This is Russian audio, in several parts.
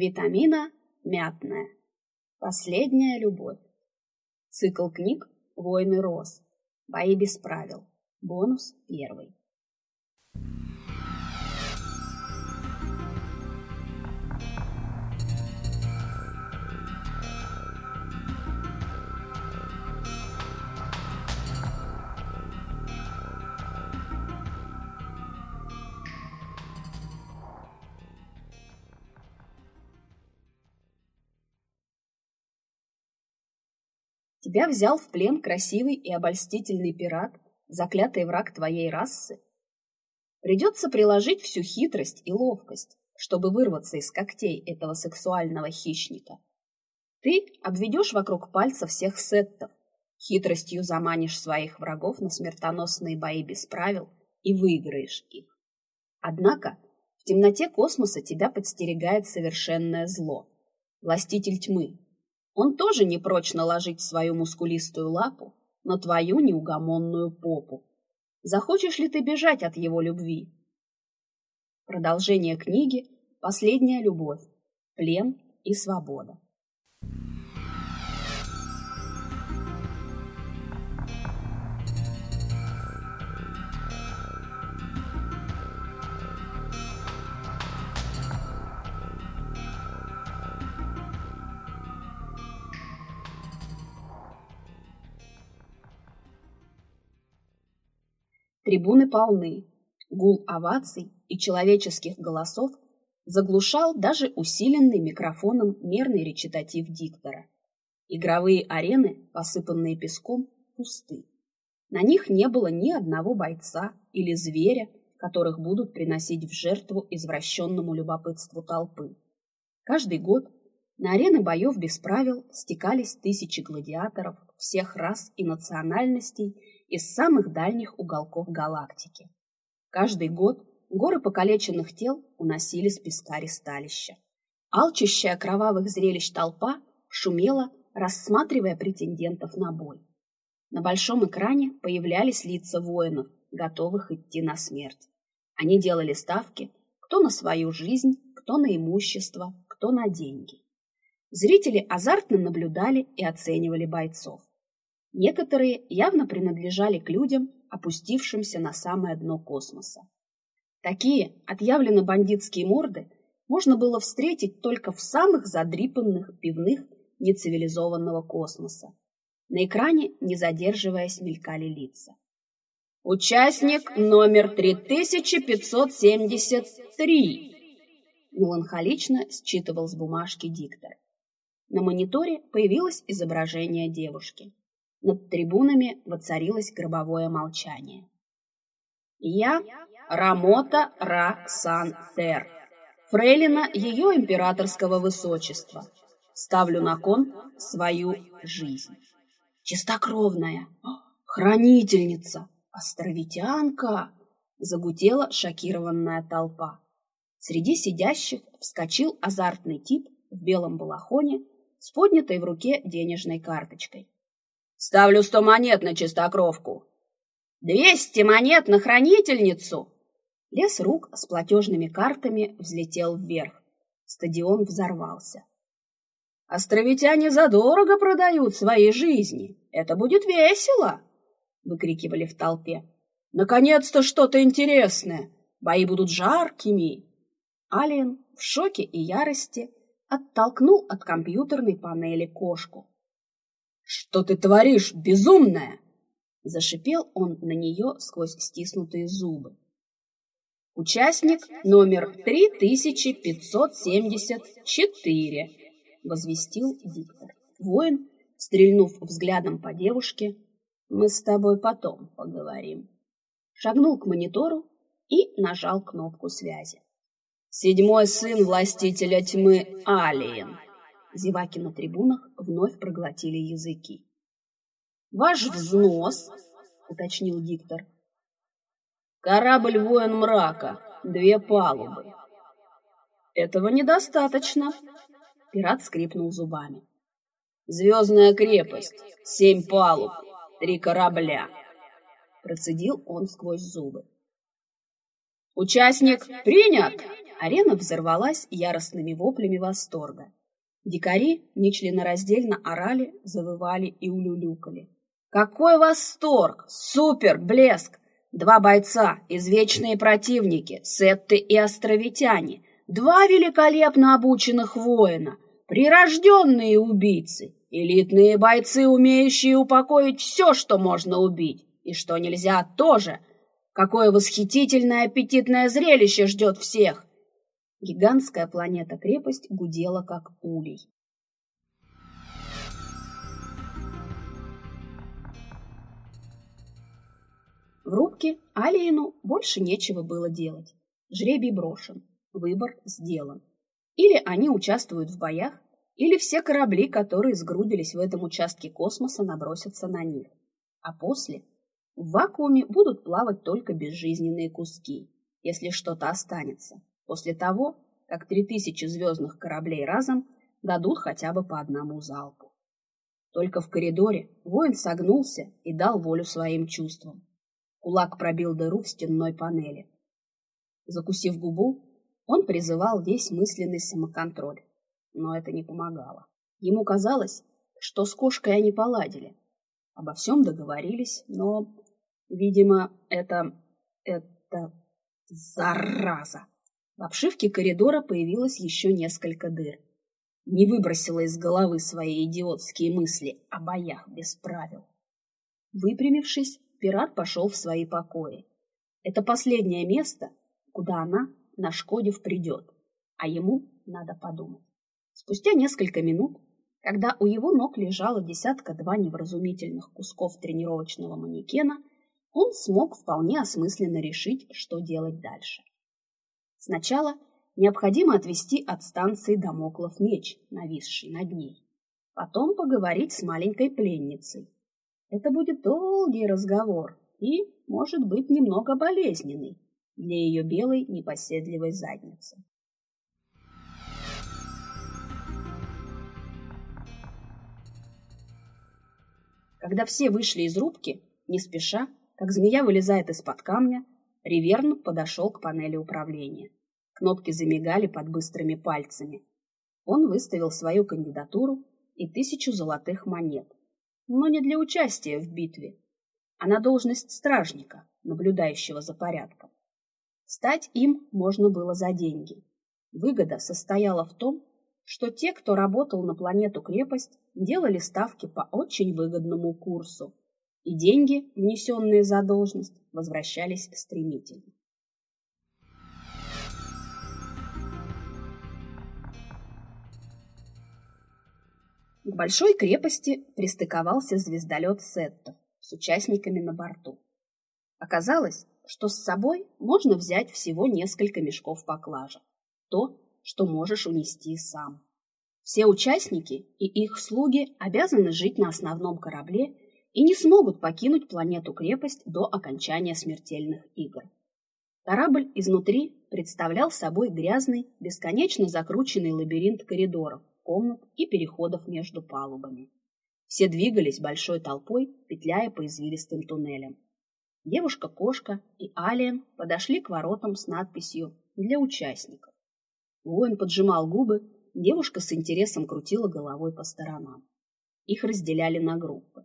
Витамина мятная. Последняя любовь. Цикл книг «Войны роз». Бои без правил. Бонус первый. Тебя взял в плен красивый и обольстительный пират, заклятый враг твоей расы? Придется приложить всю хитрость и ловкость, чтобы вырваться из когтей этого сексуального хищника. Ты обведешь вокруг пальца всех сеттов, хитростью заманишь своих врагов на смертоносные бои без правил и выиграешь их. Однако в темноте космоса тебя подстерегает совершенное зло – властитель тьмы, он тоже не прочь наложить свою мускулистую лапу на твою неугомонную попу. Захочешь ли ты бежать от его любви? Продолжение книги «Последняя любовь. Плен и свобода». Трибуны полны. Гул оваций и человеческих голосов заглушал даже усиленный микрофоном мерный речитатив диктора. Игровые арены, посыпанные песком, пусты. На них не было ни одного бойца или зверя, которых будут приносить в жертву извращенному любопытству толпы. Каждый год на арены боев без правил стекались тысячи гладиаторов всех рас и национальностей из самых дальних уголков галактики. Каждый год горы покалеченных тел уносили с песка ресталища. Алчущая кровавых зрелищ толпа шумела, рассматривая претендентов на бой. На большом экране появлялись лица воинов, готовых идти на смерть. Они делали ставки кто на свою жизнь, кто на имущество, кто на деньги. Зрители азартно наблюдали и оценивали бойцов. Некоторые явно принадлежали к людям, опустившимся на самое дно космоса. Такие отъявленно бандитские морды можно было встретить только в самых задрипанных пивных нецивилизованного космоса. На экране, не задерживаясь, мелькали лица. «Участник номер 3573!» Меланхолично считывал с бумажки диктор. На мониторе появилось изображение девушки. Над трибунами воцарилось гробовое молчание. Я Рамота Ра Сан Тер, фрейлина ее императорского высочества, ставлю на кон свою жизнь. Чистокровная, хранительница, островитянка, загудела шокированная толпа. Среди сидящих вскочил азартный тип в белом балахоне с поднятой в руке денежной карточкой. Ставлю сто монет на чистокровку. Двести монет на хранительницу. Лес рук с платежными картами взлетел вверх. Стадион взорвался. Островитяне задорого продают свои жизни. Это будет весело, выкрикивали в толпе. Наконец-то что-то интересное. Бои будут жаркими. Алиен в шоке и ярости оттолкнул от компьютерной панели кошку. «Что ты творишь, безумная?» Зашипел он на нее сквозь стиснутые зубы. Участник номер 3574, возвестил диктор. Воин, стрельнув взглядом по девушке, мы с тобой потом поговорим. Шагнул к монитору и нажал кнопку связи. Седьмой сын властителя тьмы Алиен Зеваки на трибунах вновь проглотили языки. «Ваш взнос?» — уточнил диктор. «Корабль «Воин мрака», две палубы». «Этого недостаточно», — пират скрипнул зубами. «Звездная крепость, семь палуб, три корабля», — процедил он сквозь зубы. «Участник принят!» Арена взорвалась яростными воплями восторга. Дикари нечленораздельно орали, завывали и улюлюкали. Какой восторг! Супер! Блеск! Два бойца, извечные противники, сетты и островитяне, два великолепно обученных воина, прирожденные убийцы, элитные бойцы, умеющие упокоить все, что можно убить, и что нельзя тоже. Какое восхитительное аппетитное зрелище ждет всех! Гигантская планета-крепость гудела, как улей. В рубке Алиену больше нечего было делать. Жребий брошен, выбор сделан. Или они участвуют в боях, или все корабли, которые сгрудились в этом участке космоса, набросятся на них. А после в вакууме будут плавать только безжизненные куски, если что-то останется, после того, как три тысячи звездных кораблей разом дадут хотя бы по одному залпу. Только в коридоре воин согнулся и дал волю своим чувствам. Кулак пробил дыру в стенной панели. Закусив губу, он призывал весь мысленный самоконтроль, но это не помогало. Ему казалось, что с кошкой они поладили, обо всем договорились, но, видимо, это... это... зараза! В обшивке коридора появилось еще несколько дыр. Не выбросила из головы свои идиотские мысли о боях без правил. Выпрямившись, пират пошел в свои покои. Это последнее место, куда она, нашкодив, придет, а ему надо подумать. Спустя несколько минут, когда у его ног лежало десятка-два невразумительных кусков тренировочного манекена, он смог вполне осмысленно решить, что делать дальше. Сначала необходимо отвести от станции Дамоклов меч, нависший над ней. Потом поговорить с маленькой пленницей, это будет долгий разговор и, может быть, немного болезненный для ее белой непоседливой задницы. Когда все вышли из рубки, не спеша, как змея вылезает из-под камня, Риверн подошел к панели управления. Кнопки замигали под быстрыми пальцами. Он выставил свою кандидатуру и тысячу золотых монет но не для участия в битве, а на должность стражника, наблюдающего за порядком. Стать им можно было за деньги. Выгода состояла в том, что те, кто работал на планету-крепость, делали ставки по очень выгодному курсу, и деньги, внесенные за должность, возвращались стремительно. К большой крепости пристыковался звездолет Сеттов с участниками на борту. Оказалось, что с собой можно взять всего несколько мешков поклажа. То, что можешь унести сам. Все участники и их слуги обязаны жить на основном корабле и не смогут покинуть планету-крепость до окончания смертельных игр. Корабль изнутри представлял собой грязный, бесконечно закрученный лабиринт коридоров, комнат и переходов между палубами. Все двигались большой толпой, петляя по извилистым туннелям. Девушка-кошка и Алиен подошли к воротам с надписью «Для участников». Воин поджимал губы, девушка с интересом крутила головой по сторонам. Их разделяли на группы.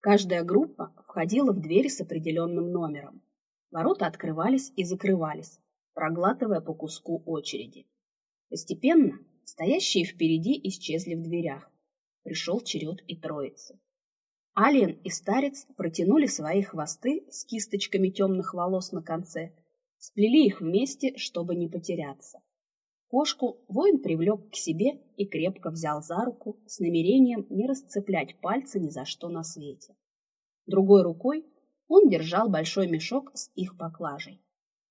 Каждая группа входила в двери с определенным номером. Ворота открывались и закрывались, проглатывая по куску очереди. Постепенно Стоящие впереди исчезли в дверях. Пришел черед и троицы. Алиен и старец протянули свои хвосты с кисточками темных волос на конце, сплели их вместе, чтобы не потеряться. Кошку воин привлек к себе и крепко взял за руку с намерением не расцеплять пальцы ни за что на свете. Другой рукой он держал большой мешок с их поклажей.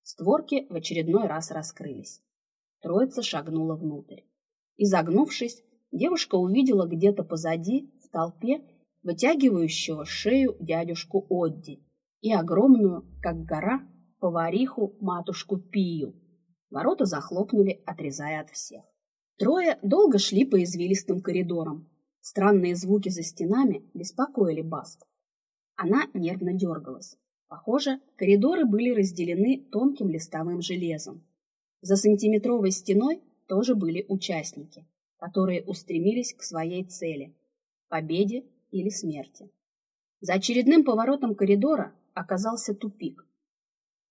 Створки в очередной раз раскрылись. Троица шагнула внутрь. Изогнувшись, девушка увидела где-то позади, в толпе, вытягивающего шею дядюшку Одди и огромную, как гора, повариху матушку Пию. Ворота захлопнули, отрезая от всех. Трое долго шли по извилистым коридорам. Странные звуки за стенами беспокоили Баст. Она нервно дергалась. Похоже, коридоры были разделены тонким листовым железом. За сантиметровой стеной тоже были участники, которые устремились к своей цели – победе или смерти. За очередным поворотом коридора оказался тупик.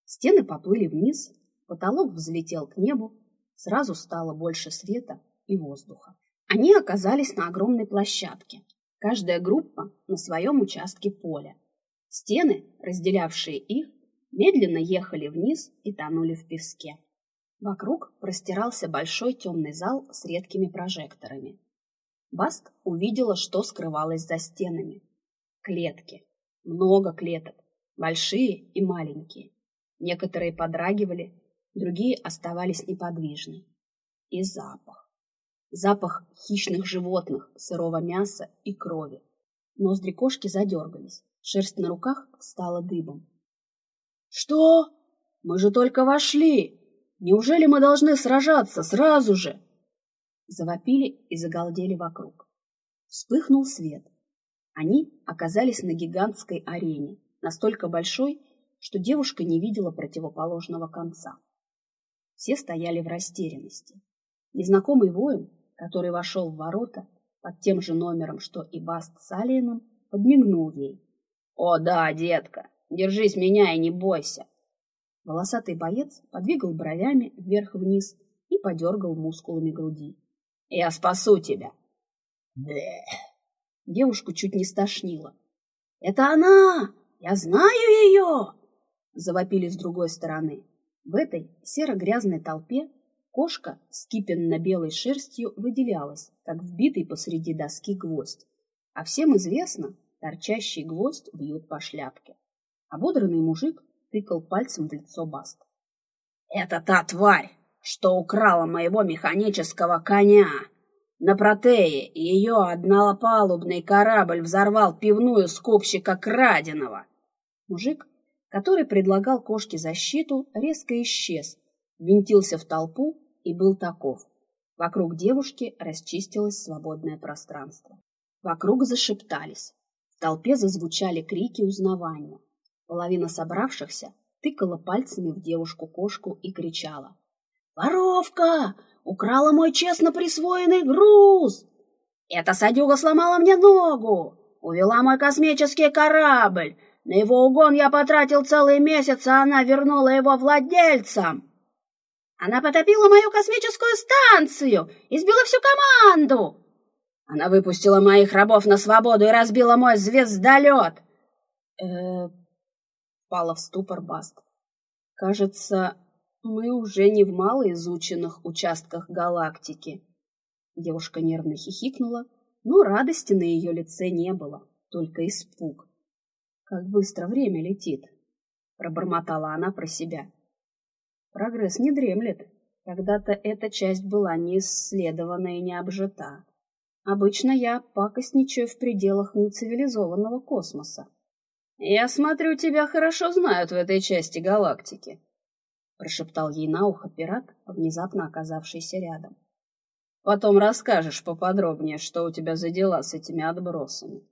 Стены поплыли вниз, потолок взлетел к небу, сразу стало больше света и воздуха. Они оказались на огромной площадке, каждая группа на своем участке поля. Стены, разделявшие их, медленно ехали вниз и тонули в песке. Вокруг простирался большой темный зал с редкими прожекторами. Баст увидела, что скрывалось за стенами. Клетки. Много клеток. Большие и маленькие. Некоторые подрагивали, другие оставались неподвижны. И запах. Запах хищных животных, сырого мяса и крови. Ноздри кошки задергались, шерсть на руках стала дыбом. «Что? Мы же только вошли! Неужели мы должны сражаться сразу же?» Завопили и загалдели вокруг. Вспыхнул свет. Они оказались на гигантской арене, настолько большой, что девушка не видела противоположного конца. Все стояли в растерянности. Незнакомый воин, который вошел в ворота под тем же номером, что и Баст с Алиеном, подмигнул ей. «О да, детка, держись меня и не бойся!» Волосатый боец подвигал бровями вверх-вниз и подергал мускулами груди. «Я спасу тебя!» Блeh. Девушку чуть не стошнило. «Это она! Я знаю ее!» Завопили с другой стороны. В этой серо-грязной толпе кошка с кипенно-белой шерстью выделялась, как вбитый посреди доски гвоздь. А всем известно, торчащий гвоздь бьют по шляпке. Ободранный мужик тыкал пальцем в лицо Баст. «Это та тварь, что украла моего механического коня!» На Протее ее однопалубный корабль взорвал пивную скупщика краденого. Мужик, который предлагал кошке защиту, резко исчез, винтился в толпу и был таков. Вокруг девушки расчистилось свободное пространство. Вокруг зашептались. В толпе зазвучали крики узнавания. Половина собравшихся тыкала пальцами в девушку-кошку и кричала. «Воровка! Украла мой честно присвоенный груз! Эта садюга сломала мне ногу! Увела мой космический корабль! На его угон я потратил целый месяц, а она вернула его владельцам! Она потопила мою космическую станцию! Избила всю команду!» Она выпустила моих рабов на свободу и разбила мой звездолет. Э, впала в ступор Баст. Кажется, мы уже не в малоизученных участках галактики. Девушка нервно хихикнула, но радости на ее лице не было, только испуг. Как быстро время летит, пробормотала она про себя. Прогресс не дремлет. Когда-то эта часть была не исследована и не обжита. Обычно я пакостничаю в пределах нецивилизованного космоса. «Я смотрю, тебя хорошо знают в этой части галактики», — прошептал ей на ухо пират, внезапно оказавшийся рядом. «Потом расскажешь поподробнее, что у тебя за дела с этими отбросами».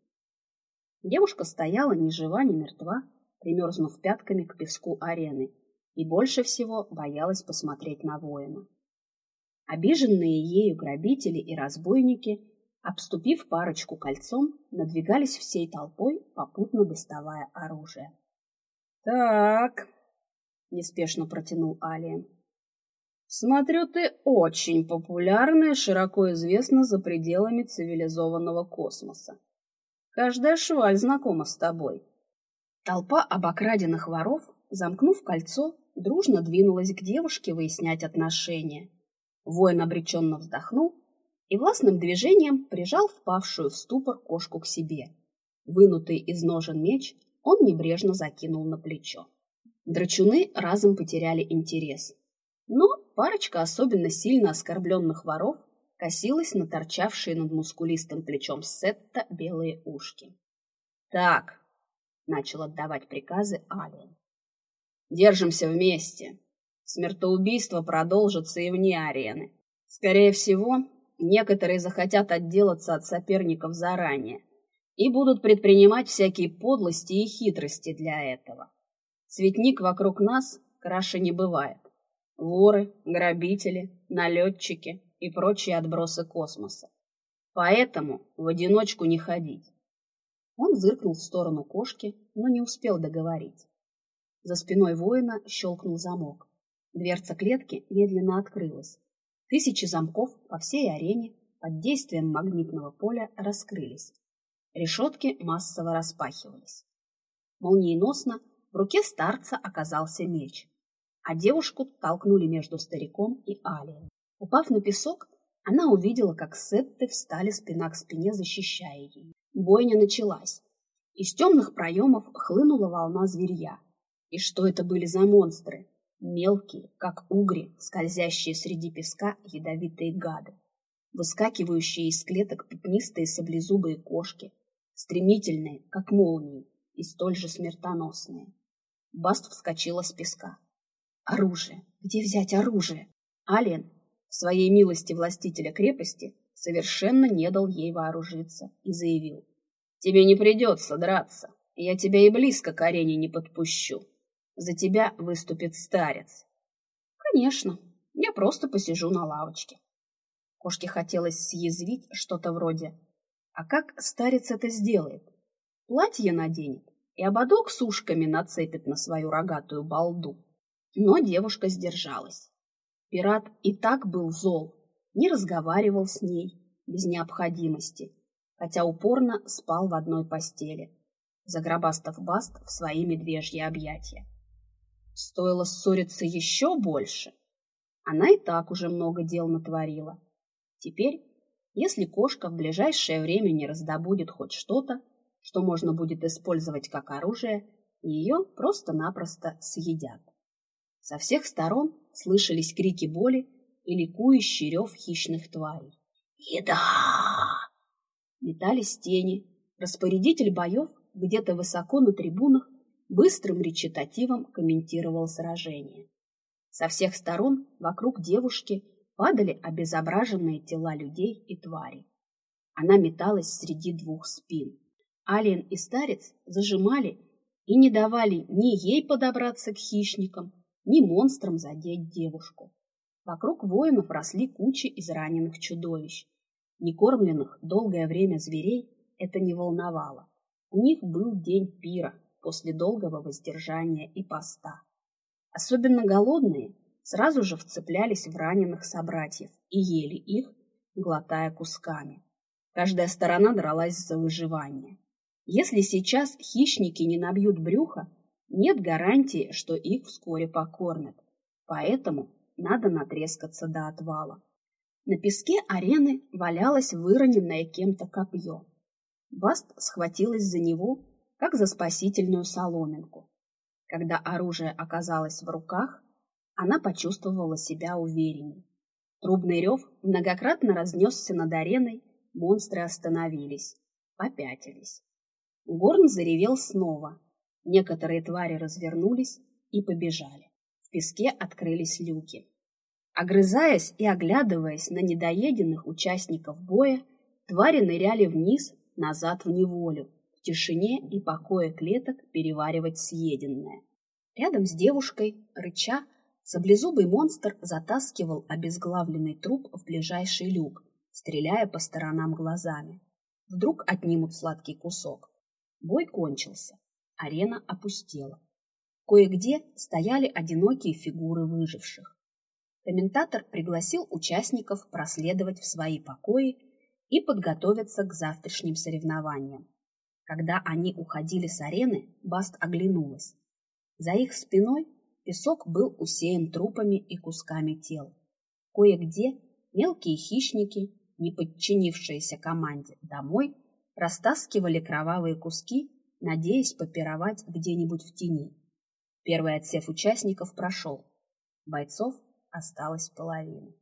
Девушка стояла ни жива, ни мертва, примерзнув пятками к песку арены, и больше всего боялась посмотреть на воина. Обиженные ею грабители и разбойники обступив парочку кольцом, надвигались всей толпой, попутно доставая оружие. «Так», — неспешно протянул Алиен, — «смотрю, ты очень популярна и широко известна за пределами цивилизованного космоса. Каждая шваль знакома с тобой». Толпа обокраденных воров, замкнув кольцо, дружно двинулась к девушке выяснять отношения. Воин обреченно вздохнул и властным движением прижал впавшую в ступор кошку к себе. Вынутый из ножен меч он небрежно закинул на плечо. Драчуны разом потеряли интерес. Но парочка особенно сильно оскорбленных воров косилась на торчавшие над мускулистым плечом Сетта белые ушки. «Так», — начал отдавать приказы Алиен, — «держимся вместе. Смертоубийство продолжится и вне арены. Скорее всего, Некоторые захотят отделаться от соперников заранее и будут предпринимать всякие подлости и хитрости для этого. Цветник вокруг нас краше не бывает. Воры, грабители, налетчики и прочие отбросы космоса. Поэтому в одиночку не ходить. Он зыркнул в сторону кошки, но не успел договорить. За спиной воина щелкнул замок. Дверца клетки медленно открылась. Тысячи замков по всей арене под действием магнитного поля раскрылись. Решетки массово распахивались. Молниеносно в руке старца оказался меч, а девушку толкнули между стариком и Алием. Упав на песок, она увидела, как сетты встали спина к спине, защищая ее. Бойня началась. Из темных проемов хлынула волна зверья. И что это были за монстры? Мелкие, как угри, скользящие среди песка ядовитые гады. Выскакивающие из клеток пятнистые саблезубые кошки, стремительные, как молнии, и столь же смертоносные. Баст вскочила с песка. Оружие! Где взять оружие? Ален, своей милости властителя крепости, совершенно не дал ей вооружиться и заявил. «Тебе не придется драться, я тебя и близко к арене не подпущу. За тебя выступит старец». «Конечно, я просто посижу на лавочке». Кошке хотелось съязвить что-то вроде «А как старец это сделает? Платье наденет и ободок с ушками нацепит на свою рогатую балду». Но девушка сдержалась. Пират и так был зол, не разговаривал с ней, без необходимости, хотя упорно спал в одной постели, загробастав Баст в свои медвежьи объятия. Стоило ссориться еще больше. Она и так уже много дел натворила. Теперь, если кошка в ближайшее время не раздобудет хоть что-то, что можно будет использовать как оружие, ее просто-напросто съедят. Со всех сторон слышались крики боли и ликующий рев хищных тварей. «Еда!» Метались тени. Распорядитель боев где-то высоко на трибунах быстрым речитативом комментировал сражение. Со всех сторон вокруг девушки падали обезображенные тела людей и тварей. Она металась среди двух спин. Алиен и Старец зажимали и не давали ни ей подобраться к хищникам, ни монстрам задеть девушку. Вокруг воинов росли кучи израненных чудовищ. Некормленных долгое время зверей это не волновало. У них был день пира после долгого воздержания и поста. Особенно голодные сразу же вцеплялись в раненых собратьев и ели их, глотая кусками. Каждая сторона дралась за выживание. Если сейчас хищники не набьют брюха, нет гарантии, что их вскоре покормят. Поэтому надо натрескаться до отвала. На песке арены валялось выроненное кем-то копье. Баст схватилась за него, как за спасительную соломинку. Когда оружие оказалось в руках, она почувствовала себя уверенней. Трубный рев многократно разнесся над ареной, монстры остановились, попятились. Горн заревел снова. Некоторые твари развернулись и побежали песке открылись люки. Огрызаясь и оглядываясь на недоеденных участников боя, твари ныряли вниз, назад в неволю, в тишине и покое клеток переваривать съеденное. Рядом с девушкой, рыча, саблезубый монстр затаскивал обезглавленный труп в ближайший люк, стреляя по сторонам глазами. Вдруг отнимут сладкий кусок. Бой кончился. Арена опустела. Кое-где стояли одинокие фигуры выживших. Комментатор пригласил участников проследовать в свои покои и подготовиться к завтрашним соревнованиям. Когда они уходили с арены, Баст оглянулась. За их спиной песок был усеян трупами и кусками тел. Кое-где мелкие хищники, не подчинившиеся команде домой, растаскивали кровавые куски, надеясь попировать где-нибудь в тени. Первый отсев участников прошел. Бойцов осталось половина.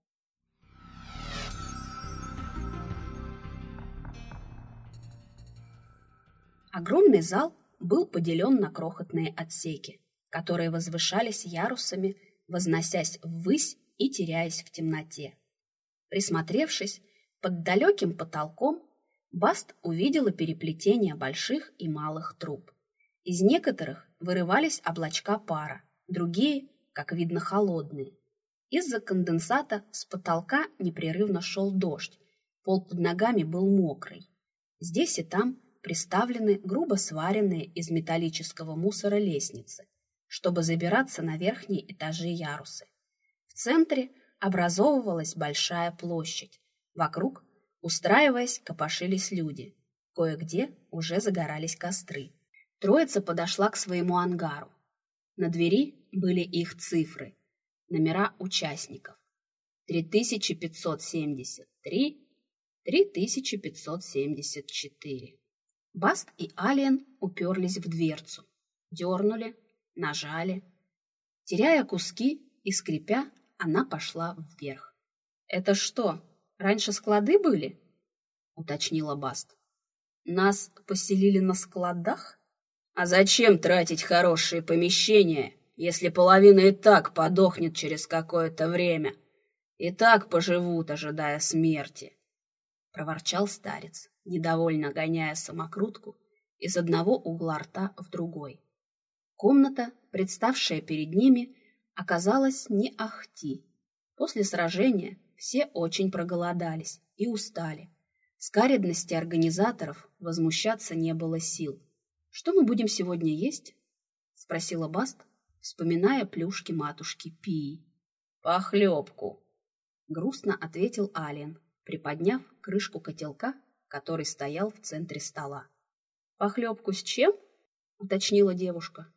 Огромный зал был поделен на крохотные отсеки, которые возвышались ярусами, возносясь ввысь и теряясь в темноте. Присмотревшись, под далеким потолком Баст увидела переплетение больших и малых труб. Из некоторых вырывались облачка пара, другие, как видно, холодные. Из-за конденсата с потолка непрерывно шел дождь, пол под ногами был мокрый. Здесь и там приставлены грубо сваренные из металлического мусора лестницы, чтобы забираться на верхние этажи ярусы. В центре образовывалась большая площадь. Вокруг, устраиваясь, копошились люди. Кое-где уже загорались костры. Троица подошла к своему ангару. На двери были их цифры, номера участников. 3573, 3574. Баст и Алиен уперлись в дверцу, дернули, нажали. Теряя куски и скрипя, она пошла вверх. «Это что, раньше склады были?» — уточнила Баст. «Нас поселили на складах?» «А зачем тратить хорошие помещения, если половина и так подохнет через какое-то время? И так поживут, ожидая смерти!» — проворчал старец, недовольно гоняя самокрутку из одного угла рта в другой. Комната, представшая перед ними, оказалась не ахти. После сражения все очень проголодались и устали. Скаредности организаторов возмущаться не было сил. «Что мы будем сегодня есть?» — спросила Баст, вспоминая плюшки матушки Пии. «Похлебку!» — грустно ответил Алиен, приподняв крышку котелка, который стоял в центре стола. «Похлебку с чем?» — уточнила девушка.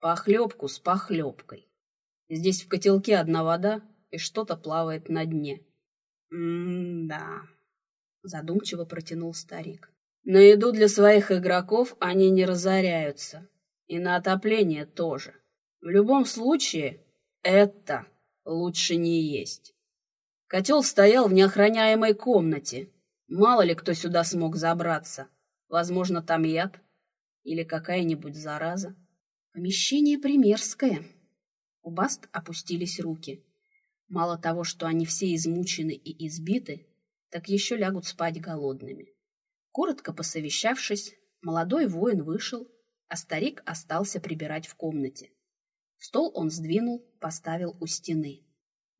«Похлебку с похлебкой. Здесь в котелке одна вода, и что-то плавает на дне». «М-да», — задумчиво протянул старик. «На еду для своих игроков они не разоряются, и на отопление тоже. В любом случае, это лучше не есть». Котел стоял в неохраняемой комнате. Мало ли кто сюда смог забраться. Возможно, там яд или какая-нибудь зараза. Помещение примерское. У Баст опустились руки. Мало того, что они все измучены и избиты, так еще лягут спать голодными. Коротко посовещавшись, молодой воин вышел, а старик остался прибирать в комнате. Стол он сдвинул, поставил у стены.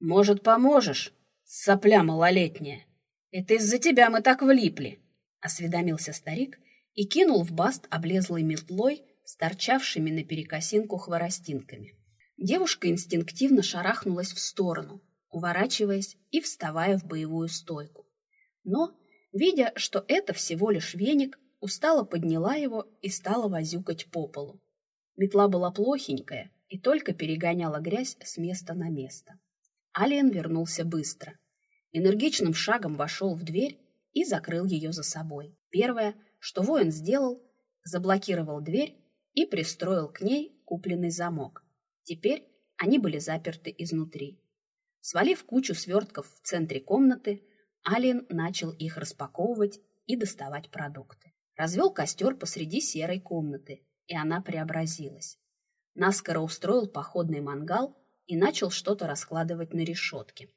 «Может, поможешь?» Сопля малолетняя. Это из-за тебя мы так влипли, осведомился старик и кинул в баст облезлой метлой с торчавшими на перекосинку хворостинками. Девушка инстинктивно шарахнулась в сторону, уворачиваясь и вставая в боевую стойку. Но, видя, что это всего лишь веник, устало подняла его и стала возюкать по полу. Метла была плохенькая и только перегоняла грязь с места на место. Алиен вернулся быстро. Энергичным шагом вошел в дверь и закрыл ее за собой. Первое, что воин сделал, заблокировал дверь и пристроил к ней купленный замок. Теперь они были заперты изнутри. Свалив кучу свертков в центре комнаты, Алиен начал их распаковывать и доставать продукты. Развел костер посреди серой комнаты, и она преобразилась. Наскоро устроил походный мангал и начал что-то раскладывать на решетке.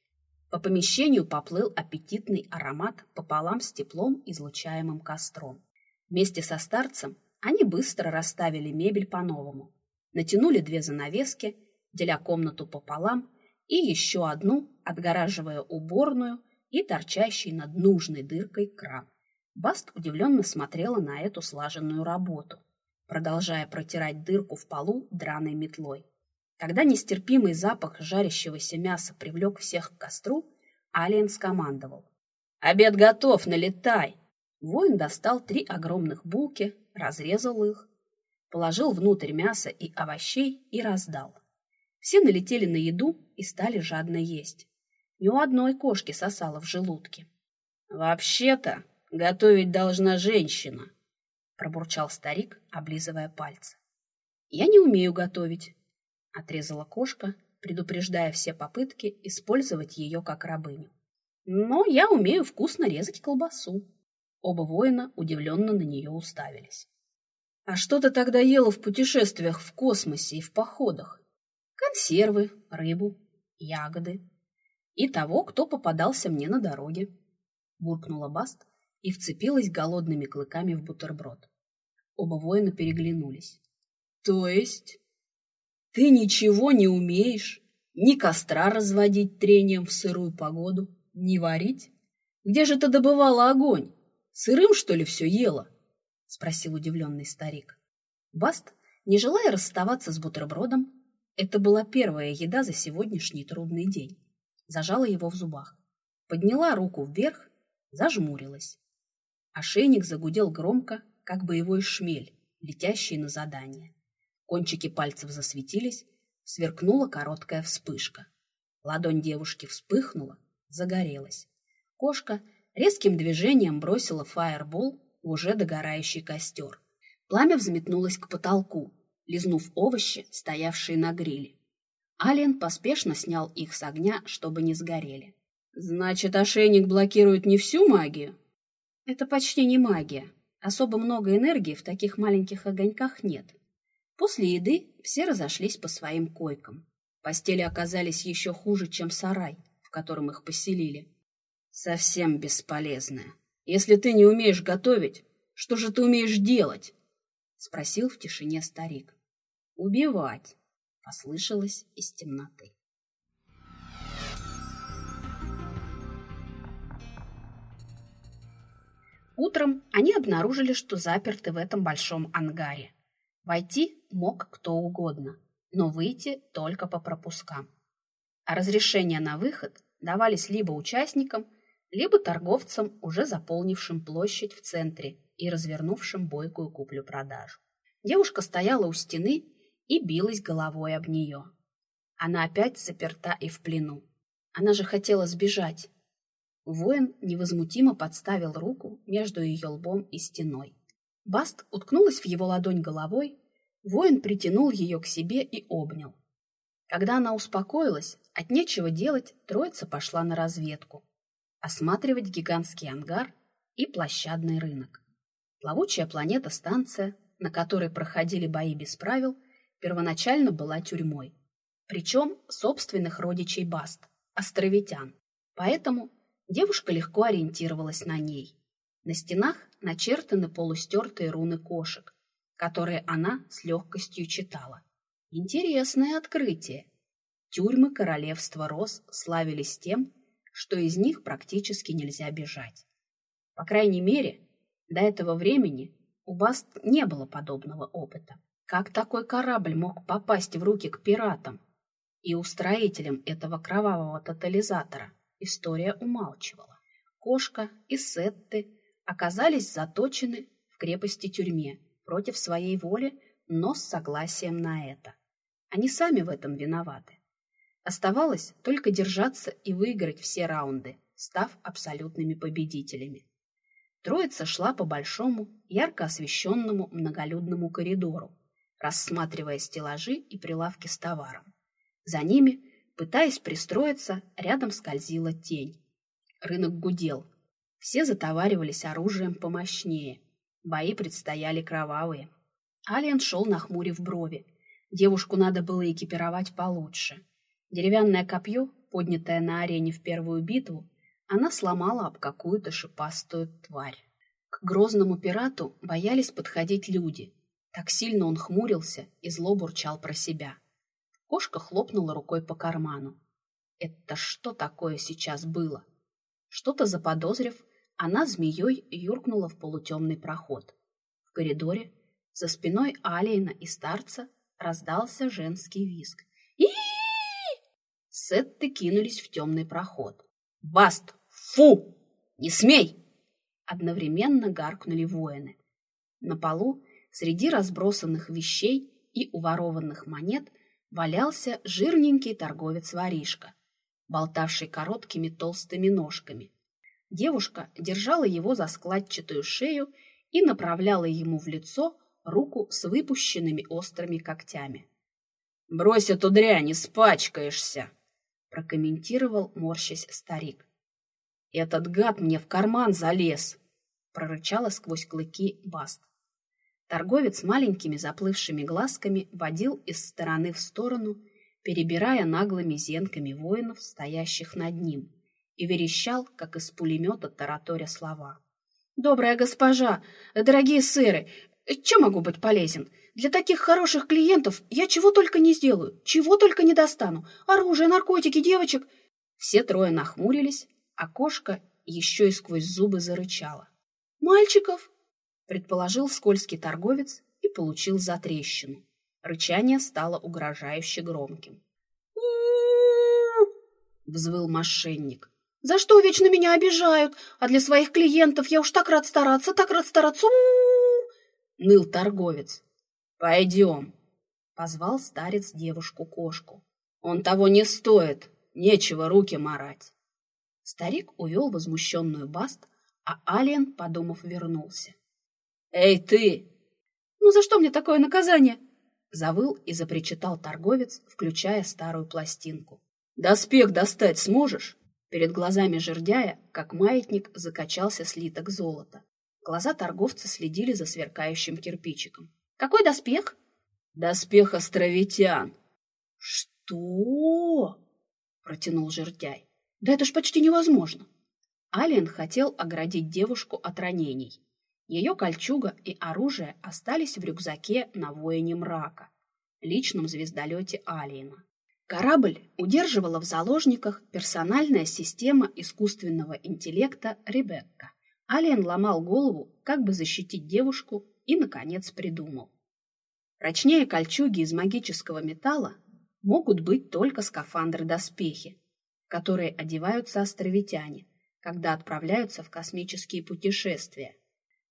По помещению поплыл аппетитный аромат пополам с теплом, излучаемым костром. Вместе со старцем они быстро расставили мебель по-новому. Натянули две занавески, деля комнату пополам, и еще одну, отгораживая уборную и торчащий над нужной дыркой кран. Баст удивленно смотрела на эту слаженную работу, продолжая протирать дырку в полу драной метлой. Когда нестерпимый запах жарящегося мяса привлек всех к костру, Алиен скомандовал. «Обед готов, налетай!» Воин достал три огромных булки, разрезал их, положил внутрь мяса и овощей и раздал. Все налетели на еду и стали жадно есть. Ни у одной кошки сосало в желудке. «Вообще-то готовить должна женщина», — пробурчал старик, облизывая пальцы. «Я не умею готовить», — отрезала кошка, предупреждая все попытки использовать ее как рабыню. «Но я умею вкусно резать колбасу». Оба воина удивленно на нее уставились. «А что ты тогда ела в путешествиях в космосе и в походах?» «Консервы, рыбу, ягоды. И того, кто попадался мне на дороге», — буркнула Баст и вцепилась голодными клыками в бутерброд. Оба воина переглянулись. «То есть...» Ты ничего не умеешь? ни костра разводить трением в сырую погоду, ни варить. Где же ты добывала огонь? Сырым, что ли, все ела? — спросил удивленный старик. Баст, не желая расставаться с бутербродом, это была первая еда за сегодняшний трудный день, зажала его в зубах, подняла руку вверх, зажмурилась. Ошейник загудел громко, как боевой шмель, летящий на задание. Кончики пальцев засветились, сверкнула короткая вспышка. Ладонь девушки вспыхнула, загорелась. Кошка резким движением бросила фаербол уже догорающий костер. Пламя взметнулось к потолку, лизнув овощи, стоявшие на гриле. Ален поспешно снял их с огня, чтобы не сгорели. «Значит, ошейник блокирует не всю магию?» «Это почти не магия. Особо много энергии в таких маленьких огоньках нет. После еды все разошлись по своим койкам. Постели оказались еще хуже, чем сарай, в котором их поселили. Совсем бесполезная. Если ты не умеешь готовить, что же ты умеешь делать? Спросил в тишине старик. Убивать, послышалось из темноты. Утром они обнаружили, что заперты в этом большом ангаре. Войти мог кто угодно, но выйти только по пропускам. А разрешения на выход давались либо участникам, либо торговцам, уже заполнившим площадь в центре и развернувшим бойкую куплю-продажу. Девушка стояла у стены и билась головой об нее. Она опять заперта и в плену. Она же хотела сбежать. Воин невозмутимо подставил руку между ее лбом и стеной. Баст уткнулась в его ладонь головой, воин притянул ее к себе и обнял. Когда она успокоилась, от нечего делать, троица пошла на разведку, осматривать гигантский ангар и площадный рынок. Плавучая планета-станция, на которой проходили бои без правил, первоначально была тюрьмой, причем собственных родичей Баст, островитян. Поэтому девушка легко ориентировалась на ней. На стенах начертаны полустертые руны кошек, которые она с легкостью читала. Интересное открытие. Тюрьмы королевства Рос славились тем, что из них практически нельзя бежать. По крайней мере, до этого времени у Баст не было подобного опыта. Как такой корабль мог попасть в руки к пиратам? И устроителям этого кровавого тотализатора история умалчивала. Кошка и Сетты оказались заточены в крепости-тюрьме против своей воли, но с согласием на это. Они сами в этом виноваты. Оставалось только держаться и выиграть все раунды, став абсолютными победителями. Троица шла по большому, ярко освещенному многолюдному коридору, рассматривая стеллажи и прилавки с товаром. За ними, пытаясь пристроиться, рядом скользила тень. Рынок гудел, все затоваривались оружием помощнее. Бои предстояли кровавые. Алиен шел, нахмурив брови. Девушку надо было экипировать получше. Деревянное копье, поднятое на арене в первую битву, она сломала об какую-то шипастую тварь. К грозному пирату боялись подходить люди. Так сильно он хмурился и зло бурчал про себя. Кошка хлопнула рукой по карману. Это что такое сейчас было? Что-то заподозрив, она змеей юркнула в полутемный проход. В коридоре за спиной Алиена и старца раздался женский визг. Сетты кинулись в темный проход. «Баст! Фу! Не смей!» Одновременно гаркнули воины. На полу, среди разбросанных вещей и уворованных монет, валялся жирненький торговец-воришка, болтавший короткими толстыми ножками. Девушка держала его за складчатую шею и направляла ему в лицо руку с выпущенными острыми когтями. «Брось эту дрянь, испачкаешься!» Прокомментировал, морщась старик. «Этот гад мне в карман залез!» прорычала сквозь клыки Баст. Торговец маленькими заплывшими глазками водил из стороны в сторону, перебирая наглыми зенками воинов, стоящих над ним и верещал, как из пулемета тараторя слова. «Добрая госпожа! Дорогие сыры! Чем могу быть полезен? Для таких хороших клиентов я чего только не сделаю, чего только не достану. Оружие, наркотики, девочек. Все трое нахмурились, а кошка еще и сквозь зубы зарычала. «Мальчиков!» — предположил скользкий торговец и получил затрещину. Рычание стало угрожающе громким. взвыл мошенник. «За что вечно меня обижают? А для своих клиентов я уж так рад стараться, так рад стараться!» Ныл торговец. «Пойдем!» — позвал старец девушку-кошку. «Он того не стоит, нечего руки марать!» Старик увел возмущенную Баст, а Алиен, подумав, вернулся. «Эй, ты!» «Ну за что мне такое наказание?» Завыл и запричитал торговец, включая старую пластинку. «Доспех достать сможешь?» Перед глазами жердяя, как маятник, закачался слиток золота. Глаза торговца следили за сверкающим кирпичиком. «Какой доспех?» «Доспех островитян». «Что?» — протянул жердяй. «Да это ж почти невозможно!» Алиен хотел оградить девушку от ранений. Ее кольчуга и оружие остались в рюкзаке на воине мрака, личном звездолете Алиена. Корабль удерживала в заложниках персональная система искусственного интеллекта Ребекка. Алиен ломал голову, как бы защитить девушку, и, наконец, придумал. Прочнее кольчуги из магического металла могут быть только скафандры-доспехи, которые одеваются островитяне, когда отправляются в космические путешествия.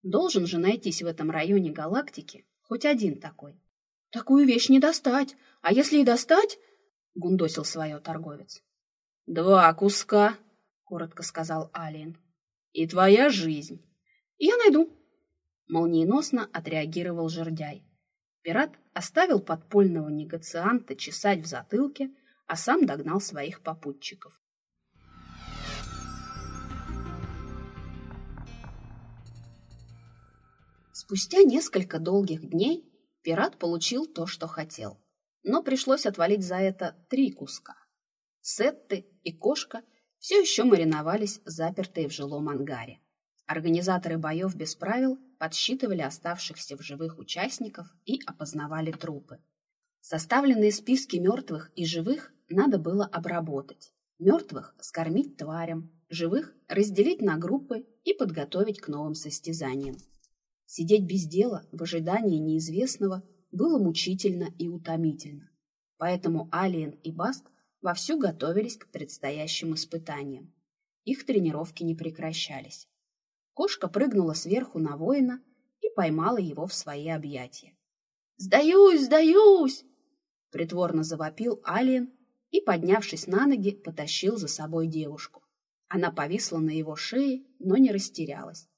Должен же найтись в этом районе галактики хоть один такой. Такую вещь не достать, а если и достать, гундосил свое торговец. Два куска, коротко сказал Алиен. И твоя жизнь. Я найду. Молниеносно отреагировал жердяй. Пират оставил подпольного негацианта чесать в затылке, а сам догнал своих попутчиков. Спустя несколько долгих дней пират получил то, что хотел. Но пришлось отвалить за это три куска. Сетты и кошка все еще мариновались, запертые в жилом ангаре. Организаторы боев без правил подсчитывали оставшихся в живых участников и опознавали трупы. Составленные списки мертвых и живых надо было обработать. Мертвых скормить тварям, живых разделить на группы и подготовить к новым состязаниям. Сидеть без дела в ожидании неизвестного было мучительно и утомительно. Поэтому Алиен и Баст вовсю готовились к предстоящим испытаниям. Их тренировки не прекращались. Кошка прыгнула сверху на воина и поймала его в свои объятия. «Сдаюсь, сдаюсь!» Притворно завопил Алиен и, поднявшись на ноги, потащил за собой девушку. Она повисла на его шее, но не растерялась.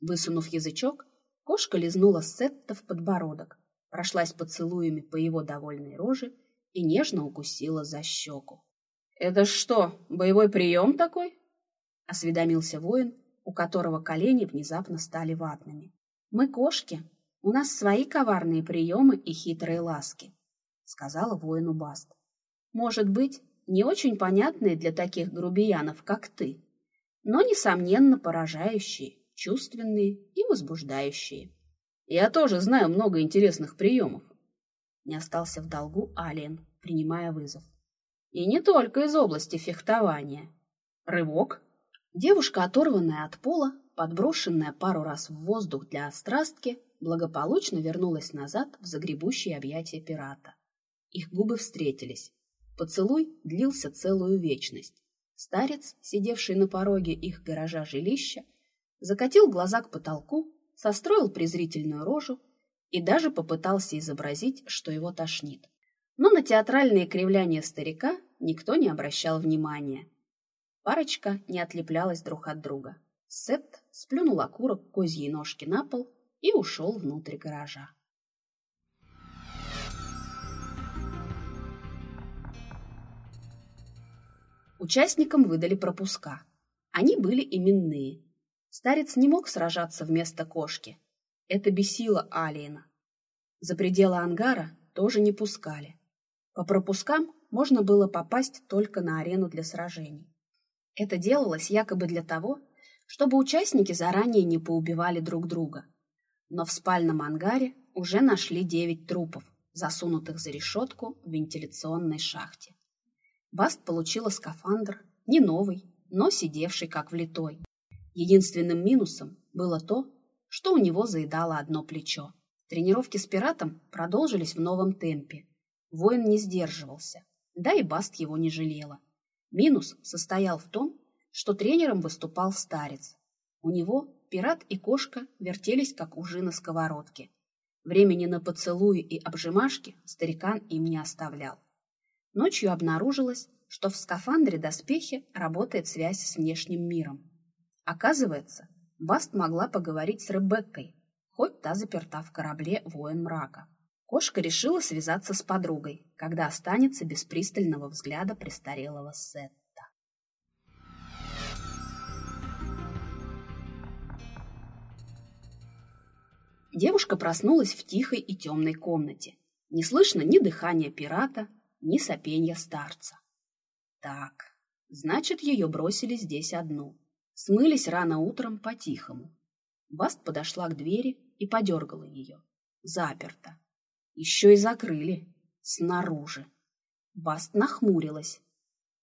Высунув язычок, Кошка лизнула Сетта в подбородок, прошлась поцелуями по его довольной роже и нежно укусила за щеку. «Это что, боевой прием такой?» — осведомился воин, у которого колени внезапно стали ватными. «Мы кошки, у нас свои коварные приемы и хитрые ласки», — сказала воину Баст. «Может быть, не очень понятные для таких грубиянов, как ты, но, несомненно, поражающие чувственные и возбуждающие. Я тоже знаю много интересных приемов. Не остался в долгу Алиен, принимая вызов. И не только из области фехтования. Рывок. Девушка, оторванная от пола, подброшенная пару раз в воздух для острастки, благополучно вернулась назад в загребущие объятия пирата. Их губы встретились. Поцелуй длился целую вечность. Старец, сидевший на пороге их гаража жилища, закатил глаза к потолку, состроил презрительную рожу и даже попытался изобразить, что его тошнит. Но на театральные кривляния старика никто не обращал внимания. Парочка не отлеплялась друг от друга. Септ сплюнул окурок козьей ножки на пол и ушел внутрь гаража. Участникам выдали пропуска. Они были именные, Старец не мог сражаться вместо кошки. Это бесило Алиена. За пределы ангара тоже не пускали. По пропускам можно было попасть только на арену для сражений. Это делалось якобы для того, чтобы участники заранее не поубивали друг друга. Но в спальном ангаре уже нашли девять трупов, засунутых за решетку в вентиляционной шахте. Баст получила скафандр, не новый, но сидевший как влитой. Единственным минусом было то, что у него заедало одно плечо. Тренировки с пиратом продолжились в новом темпе. Воин не сдерживался, да и Баст его не жалела. Минус состоял в том, что тренером выступал старец. У него пират и кошка вертелись, как ужи на сковородке. Времени на поцелуи и обжимашки старикан им не оставлял. Ночью обнаружилось, что в скафандре доспехи работает связь с внешним миром. Оказывается, Баст могла поговорить с Ребеккой, хоть та заперта в корабле «Воин мрака». Кошка решила связаться с подругой, когда останется без пристального взгляда престарелого Сетта. Девушка проснулась в тихой и темной комнате. Не слышно ни дыхания пирата, ни сопенья старца. Так, значит, ее бросили здесь одну. Смылись рано утром по-тихому. Баст подошла к двери и подергала ее. Заперто. Еще и закрыли. Снаружи. Баст нахмурилась.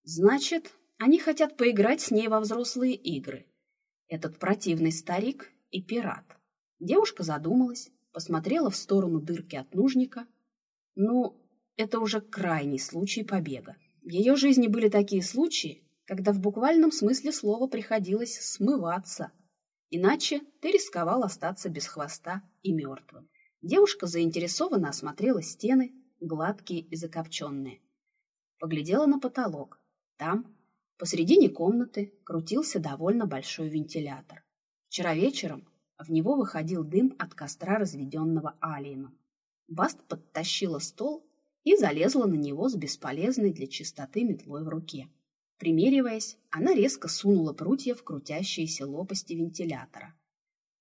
Значит, они хотят поиграть с ней во взрослые игры. Этот противный старик и пират. Девушка задумалась, посмотрела в сторону дырки от нужника. Ну, это уже крайний случай побега. В ее жизни были такие случаи, когда в буквальном смысле слова приходилось смываться. Иначе ты рисковал остаться без хвоста и мертвым. Девушка заинтересованно осмотрела стены, гладкие и закопченные. Поглядела на потолок. Там, посредине комнаты, крутился довольно большой вентилятор. Вчера вечером в него выходил дым от костра, разведенного алиеном. Баст подтащила стол и залезла на него с бесполезной для чистоты метлой в руке. Примериваясь, она резко сунула прутья в крутящиеся лопасти вентилятора.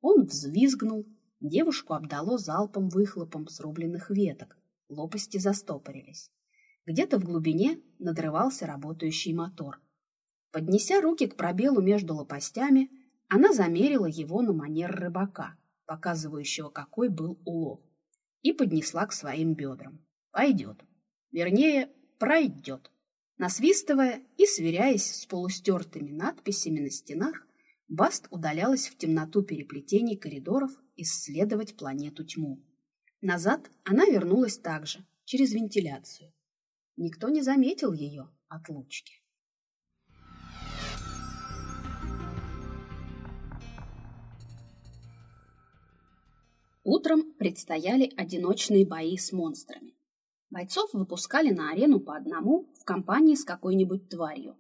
Он взвизгнул, девушку обдало залпом выхлопом срубленных веток, лопасти застопорились. Где-то в глубине надрывался работающий мотор. Поднеся руки к пробелу между лопастями, она замерила его на манер рыбака, показывающего, какой был улов, и поднесла к своим бедрам. Пойдет. Вернее, пройдет. Насвистывая и сверяясь с полустертыми надписями на стенах, Баст удалялась в темноту переплетений коридоров исследовать планету тьму. Назад она вернулась также, через вентиляцию. Никто не заметил ее отлучки. Утром предстояли одиночные бои с монстрами. Бойцов выпускали на арену по одному в компании с какой-нибудь тварью.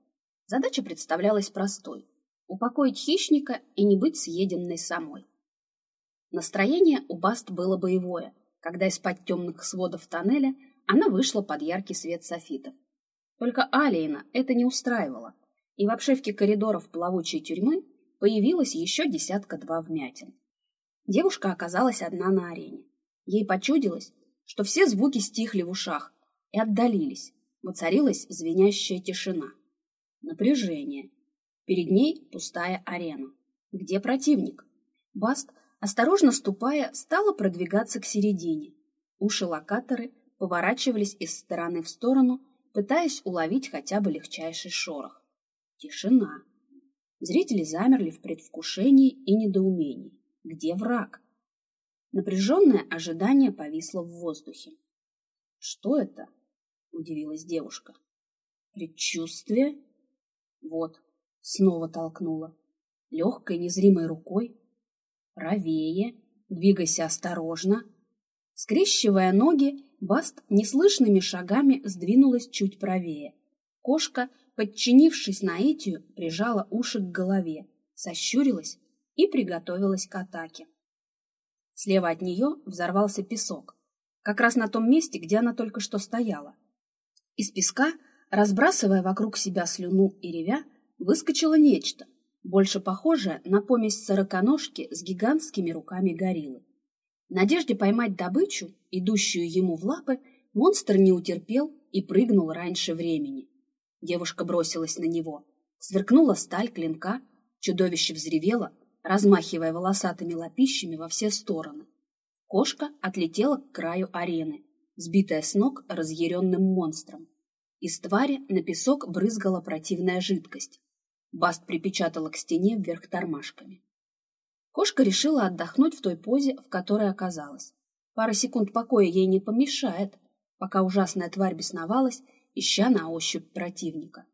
Задача представлялась простой – упокоить хищника и не быть съеденной самой. Настроение у Баст было боевое, когда из-под темных сводов тоннеля она вышла под яркий свет софитов. Только Алиена это не устраивало, и в обшивке коридоров плавучей тюрьмы появилось еще десятка-два вмятин. Девушка оказалась одна на арене. Ей почудилось, что все звуки стихли в ушах и отдалились. Воцарилась звенящая тишина. Напряжение. Перед ней пустая арена. Где противник? Баст, осторожно ступая, стала продвигаться к середине. Уши-локаторы поворачивались из стороны в сторону, пытаясь уловить хотя бы легчайший шорох. Тишина. Зрители замерли в предвкушении и недоумении. Где враг? Напряженное ожидание повисло в воздухе. «Что это?» — удивилась девушка. «Предчувствие?» Вот, снова толкнула. Легкой, незримой рукой. «Правее, двигайся осторожно». Скрещивая ноги, Баст неслышными шагами сдвинулась чуть правее. Кошка, подчинившись наитию, прижала уши к голове, сощурилась и приготовилась к атаке. Слева от нее взорвался песок, как раз на том месте, где она только что стояла. Из песка, разбрасывая вокруг себя слюну и ревя, выскочило нечто, больше похожее на помесь сороконожки с гигантскими руками гориллы. В надежде поймать добычу, идущую ему в лапы, монстр не утерпел и прыгнул раньше времени. Девушка бросилась на него. Сверкнула сталь клинка, чудовище взревело, размахивая волосатыми лапищами во все стороны. Кошка отлетела к краю арены, сбитая с ног разъяренным монстром. Из твари на песок брызгала противная жидкость. Баст припечатала к стене вверх тормашками. Кошка решила отдохнуть в той позе, в которой оказалась. Пара секунд покоя ей не помешает, пока ужасная тварь бесновалась, ища на ощупь противника.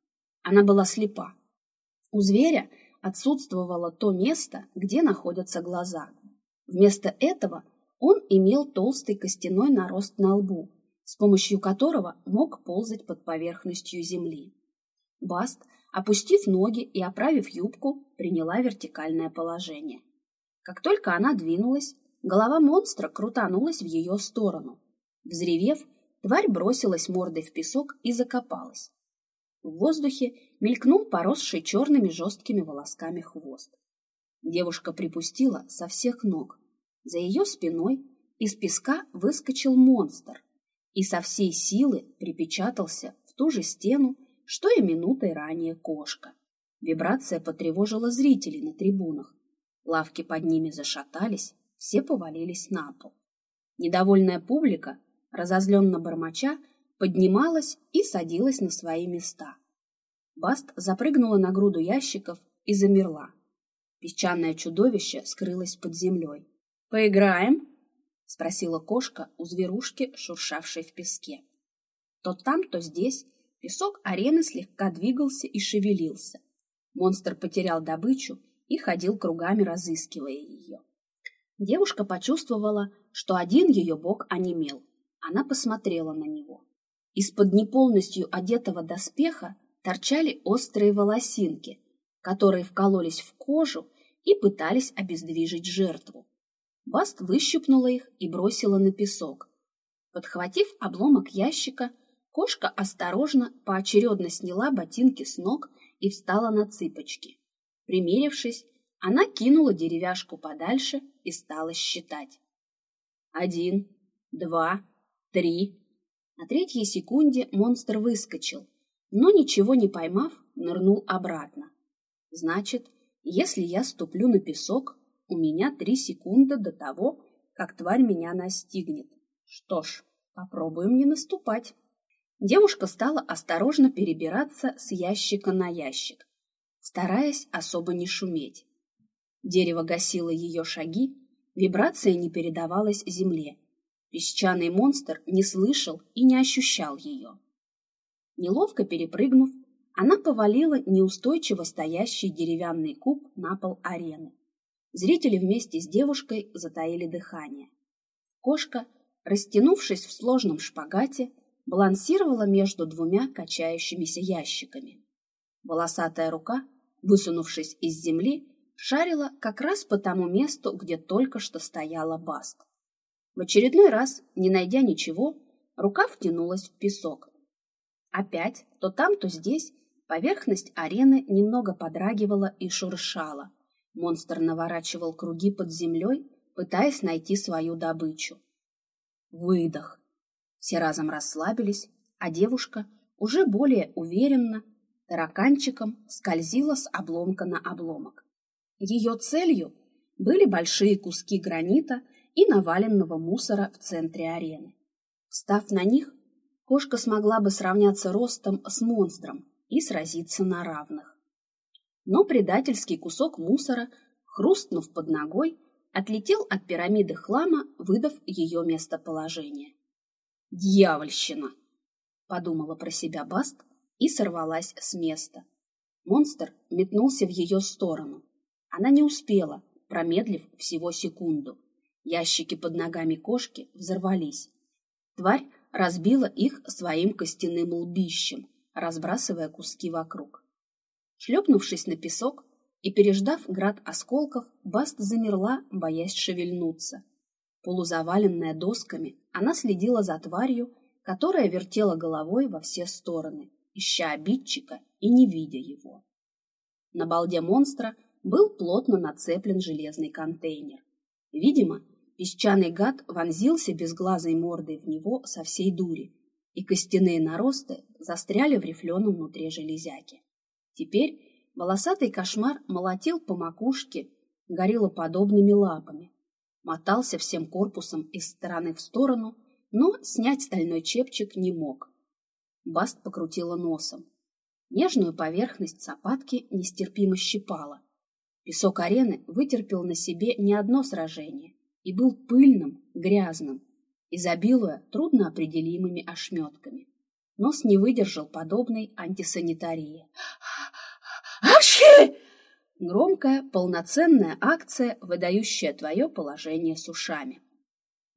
Она была слепа. У зверя отсутствовало то место, где находятся глаза. Вместо этого он имел толстый костяной нарост на лбу, с помощью которого мог ползать под поверхностью земли. Баст, опустив ноги и оправив юбку, приняла вертикальное положение. Как только она двинулась, голова монстра крутанулась в ее сторону. Взревев, тварь бросилась мордой в песок и закопалась. В воздухе мелькнул поросший черными жесткими волосками хвост. Девушка припустила со всех ног. За ее спиной из песка выскочил монстр, и со всей силы припечатался в ту же стену, что и минутой ранее кошка. Вибрация потревожила зрителей на трибунах. Лавки под ними зашатались, все повалились на пол. Недовольная публика, разозленно бормоча, поднималась и садилась на свои места. Баст запрыгнула на груду ящиков и замерла. Песчаное чудовище скрылось под землей. «Поиграем?» — спросила кошка у зверушки, шуршавшей в песке. То там, то здесь песок арены слегка двигался и шевелился. Монстр потерял добычу и ходил кругами, разыскивая ее. Девушка почувствовала, что один ее бок онемел. Она посмотрела на него. Из-под неполностью одетого доспеха торчали острые волосинки, которые вкололись в кожу и пытались обездвижить жертву. Баст выщипнула их и бросила на песок. Подхватив обломок ящика, кошка осторожно поочередно сняла ботинки с ног и встала на цыпочки. Примерившись, она кинула деревяшку подальше и стала считать. Один, два, три. На третьей секунде монстр выскочил, но, ничего не поймав, нырнул обратно. Значит, если я ступлю на песок, у меня три секунды до того, как тварь меня настигнет. Что ж, попробуем не наступать. Девушка стала осторожно перебираться с ящика на ящик, стараясь особо не шуметь. Дерево гасило ее шаги, вибрация не передавалась земле. Песчаный монстр не слышал и не ощущал ее. Неловко перепрыгнув, она повалила неустойчиво стоящий деревянный куб на пол арены. Зрители вместе с девушкой затаили дыхание. Кошка, растянувшись в сложном шпагате, балансировала между двумя качающимися ящиками. Волосатая рука, высунувшись из земли, шарила как раз по тому месту, где только что стояла Баст. В очередной раз, не найдя ничего, рука втянулась в песок. Опять, то там, то здесь, поверхность арены немного подрагивала и шуршала. Монстр наворачивал круги под землей, пытаясь найти свою добычу. Выдох. Все разом расслабились, а девушка уже более уверенно тараканчиком скользила с обломка на обломок. Ее целью были большие куски гранита и наваленного мусора в центре арены. Встав на них, кошка смогла бы сравняться ростом с монстром и сразиться на равных но предательский кусок мусора, хрустнув под ногой, отлетел от пирамиды хлама, выдав ее местоположение. «Дьявольщина!» — подумала про себя Баст и сорвалась с места. Монстр метнулся в ее сторону. Она не успела, промедлив всего секунду. Ящики под ногами кошки взорвались. Тварь разбила их своим костяным лбищем, разбрасывая куски вокруг. Шлепнувшись на песок и переждав град осколков, Баст замерла, боясь шевельнуться. Полузаваленная досками, она следила за тварью, которая вертела головой во все стороны, ища обидчика и не видя его. На балде монстра был плотно нацеплен железный контейнер. Видимо, песчаный гад вонзился безглазой мордой в него со всей дури, и костяные наросты застряли в рифленом внутри железяки. Теперь волосатый кошмар молотил по макушке гориллоподобными лапами, мотался всем корпусом из стороны в сторону, но снять стальной чепчик не мог. Баст покрутила носом. Нежную поверхность сапатки нестерпимо щипала. Песок арены вытерпел на себе не одно сражение и был пыльным, грязным, изобилуя трудноопределимыми ошметками. Нос не выдержал подобной антисанитарии. «Апши!» Громкая, полноценная акция, выдающая твое положение с ушами.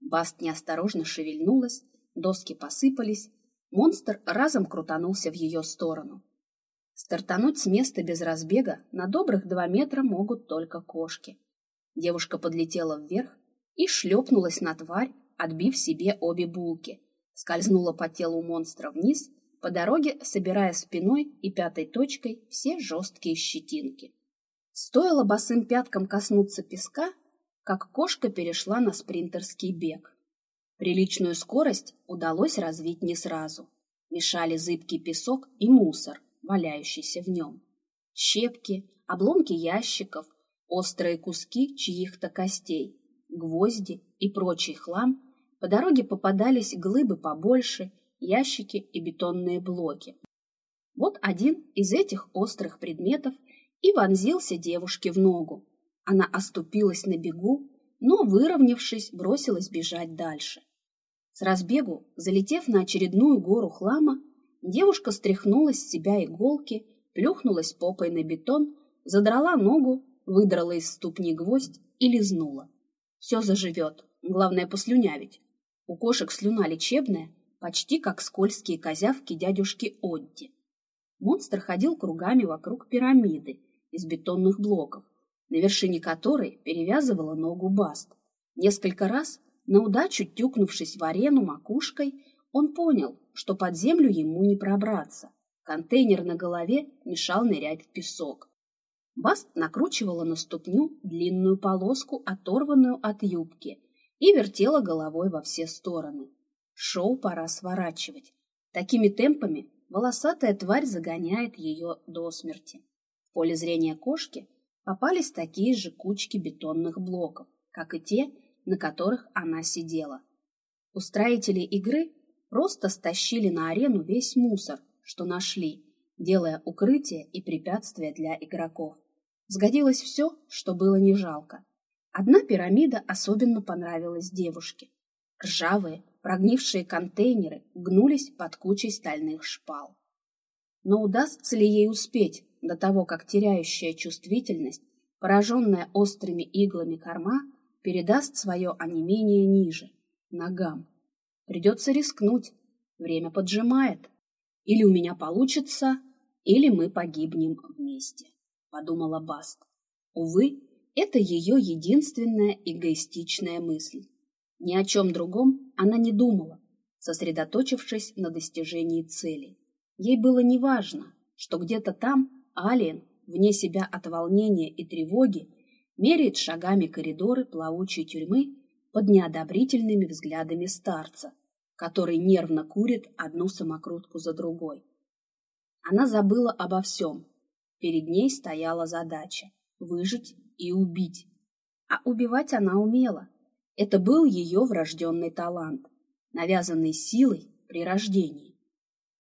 Баст неосторожно шевельнулась, доски посыпались, монстр разом крутанулся в ее сторону. Стартануть с места без разбега на добрых два метра могут только кошки. Девушка подлетела вверх и шлепнулась на тварь, отбив себе обе булки. Скользнула по телу монстра вниз, по дороге собирая спиной и пятой точкой все жесткие щетинки. Стоило босым пяткам коснуться песка, как кошка перешла на спринтерский бег. Приличную скорость удалось развить не сразу. Мешали зыбкий песок и мусор, валяющийся в нем. Щепки, обломки ящиков, острые куски чьих-то костей, гвозди и прочий хлам. По дороге попадались глыбы побольше, ящики и бетонные блоки. Вот один из этих острых предметов – и вонзился девушке в ногу. Она оступилась на бегу, но, выровнявшись, бросилась бежать дальше. С разбегу, залетев на очередную гору хлама, девушка стряхнула с себя иголки, плюхнулась попой на бетон, задрала ногу, выдрала из ступни гвоздь и лизнула. Все заживет, главное послюнявить. У кошек слюна лечебная, почти как скользкие козявки дядюшки Одди. Монстр ходил кругами вокруг пирамиды, из бетонных блоков, на вершине которой перевязывала ногу Баст. Несколько раз, на удачу тюкнувшись в арену макушкой, он понял, что под землю ему не пробраться. Контейнер на голове мешал нырять в песок. Баст накручивала на ступню длинную полоску, оторванную от юбки, и вертела головой во все стороны. Шоу пора сворачивать. Такими темпами волосатая тварь загоняет ее до смерти. В поле зрения кошки попались такие же кучки бетонных блоков, как и те, на которых она сидела. Устроители игры просто стащили на арену весь мусор, что нашли, делая укрытие и препятствия для игроков. Сгодилось все, что было не жалко. Одна пирамида особенно понравилась девушке. Ржавые, прогнившие контейнеры гнулись под кучей стальных шпал. Но удастся ли ей успеть до того, как теряющая чувствительность, пораженная острыми иглами корма, передаст свое онемение ниже, ногам. Придется рискнуть, время поджимает. Или у меня получится, или мы погибнем вместе, подумала Баст. Увы, это ее единственная эгоистичная мысль. Ни о чем другом она не думала, сосредоточившись на достижении цели. Ей было неважно, что где-то там Алиен, вне себя от волнения и тревоги, меряет шагами коридоры плавучей тюрьмы под неодобрительными взглядами старца, который нервно курит одну самокрутку за другой. Она забыла обо всем. Перед ней стояла задача – выжить и убить. А убивать она умела. Это был ее врожденный талант, навязанный силой при рождении.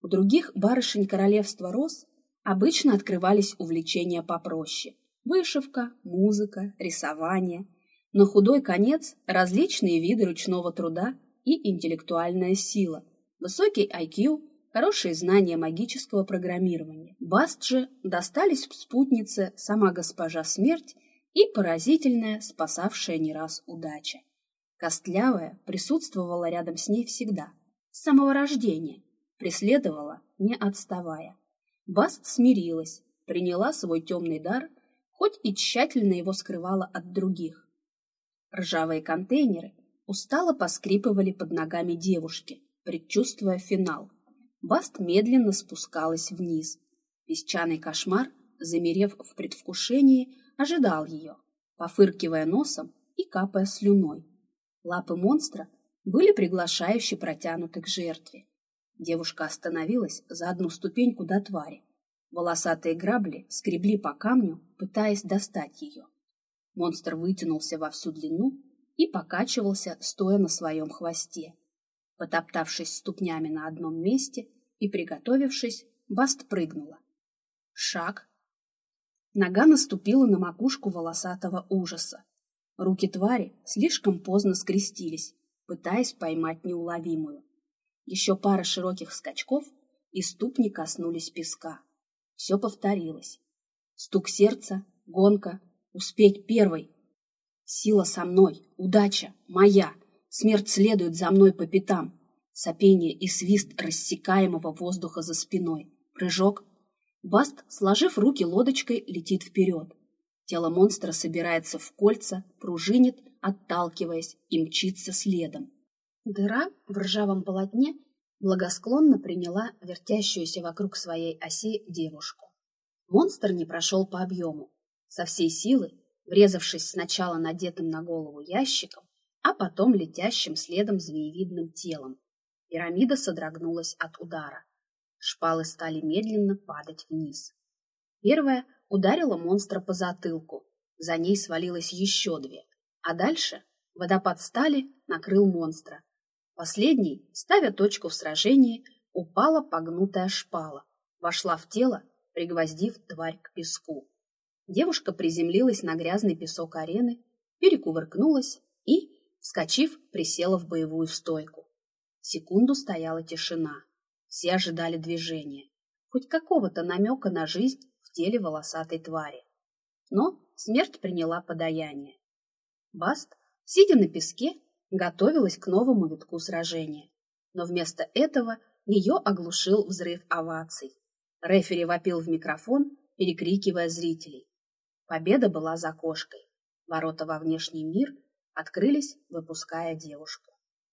У других барышень королевства роз Обычно открывались увлечения попроще – вышивка, музыка, рисование. На худой конец – различные виды ручного труда и интеллектуальная сила, высокий IQ, хорошие знания магического программирования. Баст же достались в спутнице сама госпожа Смерть и поразительная, спасавшая не раз удача. Костлявая присутствовала рядом с ней всегда, с самого рождения, преследовала, не отставая. Баст смирилась, приняла свой темный дар, хоть и тщательно его скрывала от других. Ржавые контейнеры устало поскрипывали под ногами девушки, предчувствуя финал. Баст медленно спускалась вниз. Песчаный кошмар, замерев в предвкушении, ожидал ее, пофыркивая носом и капая слюной. Лапы монстра были приглашающе протянуты к жертве. Девушка остановилась за одну ступеньку до твари. Волосатые грабли скребли по камню, пытаясь достать ее. Монстр вытянулся во всю длину и покачивался, стоя на своем хвосте. Потоптавшись ступнями на одном месте и приготовившись, Баст прыгнула. Шаг. Нога наступила на макушку волосатого ужаса. Руки твари слишком поздно скрестились, пытаясь поймать неуловимую. Еще пара широких скачков, и ступни коснулись песка. Все повторилось. Стук сердца, гонка, успеть первой. Сила со мной, удача, моя. Смерть следует за мной по пятам. Сопение и свист рассекаемого воздуха за спиной. Прыжок. Баст, сложив руки лодочкой, летит вперед. Тело монстра собирается в кольца, пружинит, отталкиваясь и мчится следом. Дыра в ржавом полотне благосклонно приняла вертящуюся вокруг своей оси девушку. Монстр не прошел по объему. Со всей силы, врезавшись сначала надетым на голову ящиком, а потом летящим следом змеевидным телом. Пирамида содрогнулась от удара. Шпалы стали медленно падать вниз. Первая ударила монстра по затылку, за ней свалилось еще две, а дальше водопад стали накрыл монстра. Последний, ставя точку в сражении, упала погнутая шпала, вошла в тело пригвоздив тварь к песку. Девушка приземлилась на грязный песок арены, перекувыркнулась и, вскочив, присела в боевую стойку. Секунду стояла тишина. Все ожидали движения, хоть какого-то намека на жизнь в теле волосатой твари. Но смерть приняла подаяние. Баст, сидя на песке, готовилась к новому витку сражения. Но вместо этого ее оглушил взрыв оваций. Рефери вопил в микрофон, перекрикивая зрителей. Победа была за кошкой. Ворота во внешний мир открылись, выпуская девушку.